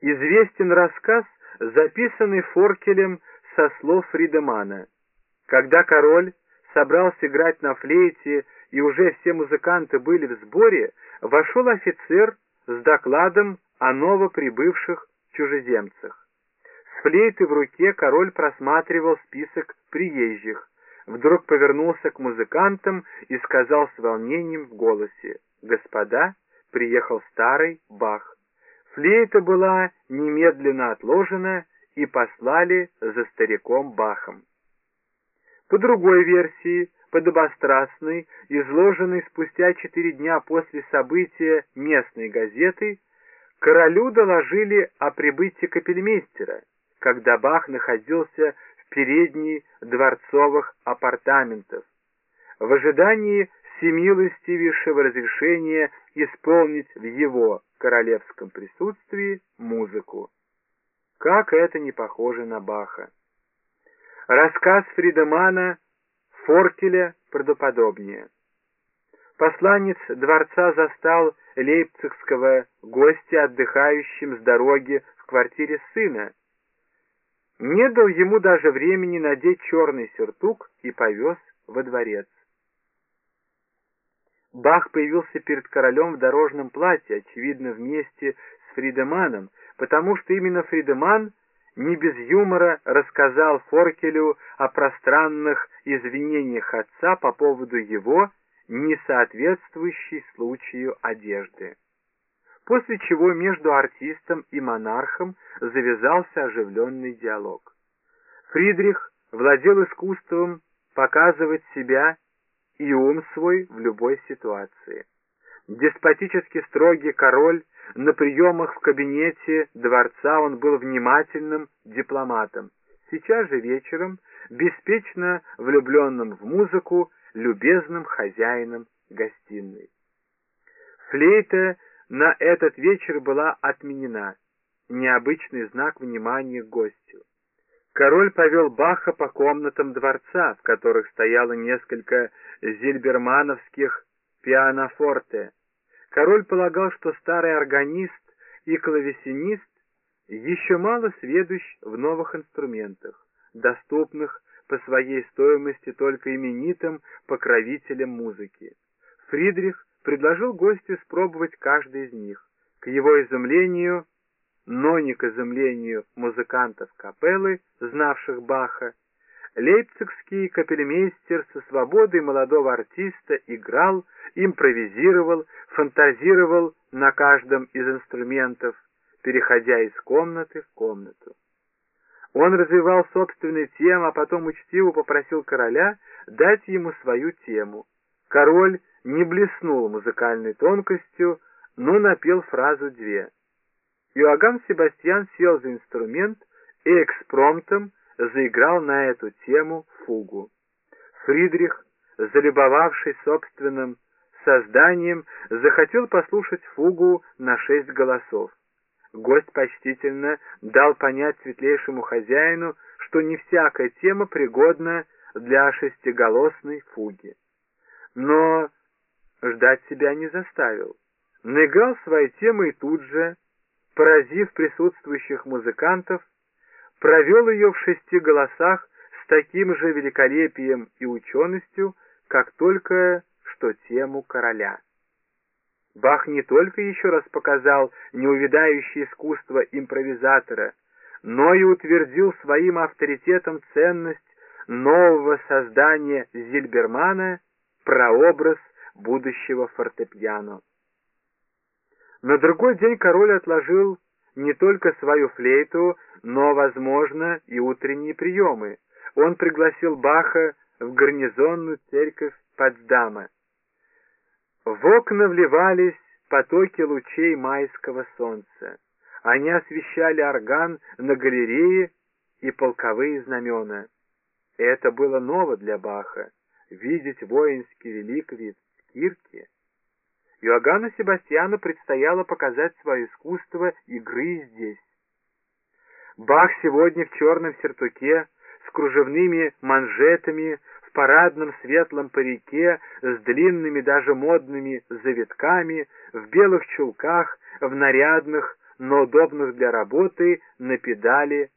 Известен рассказ, записанный Форкелем со слов Фридемана. Когда король собрался играть на флейте и уже все музыканты были в сборе, вошел офицер с докладом о новоприбывших чужеземцах. С флейты в руке король просматривал список приезжих, вдруг повернулся к музыкантам и сказал с волнением в голосе, «Господа, приехал старый Бах». Флейта была немедленно отложена и послали за стариком Бахом. По другой версии, подобострастной, изложенной спустя четыре дня после события местной газеты, королю доложили о прибытии капельмейстера, когда Бах находился в передней дворцовых апартаментов, в ожидании всемилостивейшего разрешения исполнить в его королевском присутствии музыку. Как это не похоже на Баха! Рассказ Фридемана Форкеля правдоподобнее. Посланец дворца застал лейпцигского гостя отдыхающим с дороги в квартире сына. Не дал ему даже времени надеть черный сюртук и повез во дворец. Бах появился перед королем в дорожном платье, очевидно, вместе с Фридеманом, потому что именно Фридеман не без юмора рассказал Форкелю о пространных извинениях отца по поводу его несоответствующей случаю одежды. После чего между артистом и монархом завязался оживленный диалог. Фридрих владел искусством показывать себя и ум свой в любой ситуации. Деспотически строгий король на приемах в кабинете дворца он был внимательным дипломатом. Сейчас же вечером, беспечно влюбленным в музыку, любезным хозяином гостиной. Флейта на этот вечер была отменена, необычный знак внимания гостю. Король повел Баха по комнатам дворца, в которых стояло несколько зильбермановских пианофорте, Король полагал, что старый органист и клавесинист еще мало сведущ в новых инструментах, доступных по своей стоимости только именитым покровителям музыки. Фридрих предложил гостю испробовать каждый из них. К его изумлению, но не к изумлению музыкантов капеллы, знавших Баха, Лейпцигский капельмейстер со свободой молодого артиста играл, импровизировал, фантазировал на каждом из инструментов, переходя из комнаты в комнату. Он развивал собственные темы, а потом учтиво попросил короля дать ему свою тему. Король не блеснул музыкальной тонкостью, но напел фразу две. Иоганн Себастьян сел за инструмент и экспромтом заиграл на эту тему фугу. Фридрих, залюбовавшись собственным созданием, захотел послушать фугу на шесть голосов. Гость почтительно дал понять светлейшему хозяину, что не всякая тема пригодна для шестиголосной фуги. Но ждать себя не заставил. Наиграл свои темы и тут же, поразив присутствующих музыкантов, провел ее в шести голосах с таким же великолепием и ученостью, как только что тему короля. Бах не только еще раз показал неувядающее искусство импровизатора, но и утвердил своим авторитетом ценность нового создания Зильбермана, прообраз будущего фортепиано. На другой день король отложил не только свою флейту, но, возможно, и утренние приемы. Он пригласил Баха в гарнизонную церковь Потсдама. В окна вливались потоки лучей майского солнца. Они освещали орган на галерее и полковые знамена. Это было ново для Баха — видеть воинский реликвии в кирке. Иоганну Себастьяну предстояло показать свое искусство игры здесь. Бах сегодня в черном сертуке, с кружевными манжетами, в парадном светлом парике, с длинными даже модными завитками, в белых чулках, в нарядных, но удобных для работы на педали